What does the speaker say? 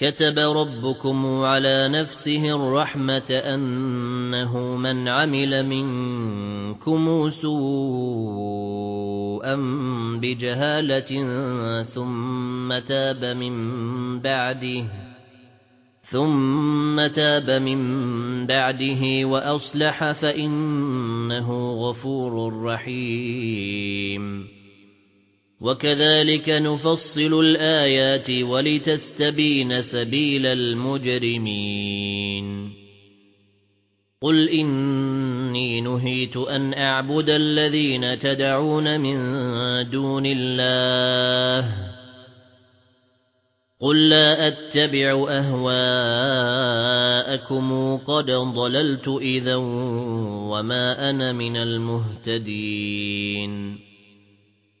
كَتَبَ رَبُّكُمْ عَلَى نَفْسِهِ الرَّحْمَةَ أَنَّهُ مَنْ عَمِلَ مِنكُمْ سُوءًا بِجَهَالَةٍ ثُمَّ تَابَ مِن بَعْدِهِ ثُمَّ تَابَ مِن بَعْدِهِ وَأَصْلَحَ فَإِنَّهُ غَفُورٌ رَّحِيمٌ. وَكَذَلِكَ نُفَصِّلُ الْآيَاتِ وَلِتَسْتَبِينَ سَبِيلَ الْمُجْرِمِينَ. قُلْ إِنِّي نُهِيتُ أَنْ أَعْبُدَ الَّذِينَ تَدْعُونَ مِن دُونِ اللَّهِ. قُل لَّا أَتَّبِعُ أَهْوَاءَكُمْ قَدْ ضَلَلْتُ إِذًا وَمَا أَنَا مِنَ الْمُهْتَدِينَ.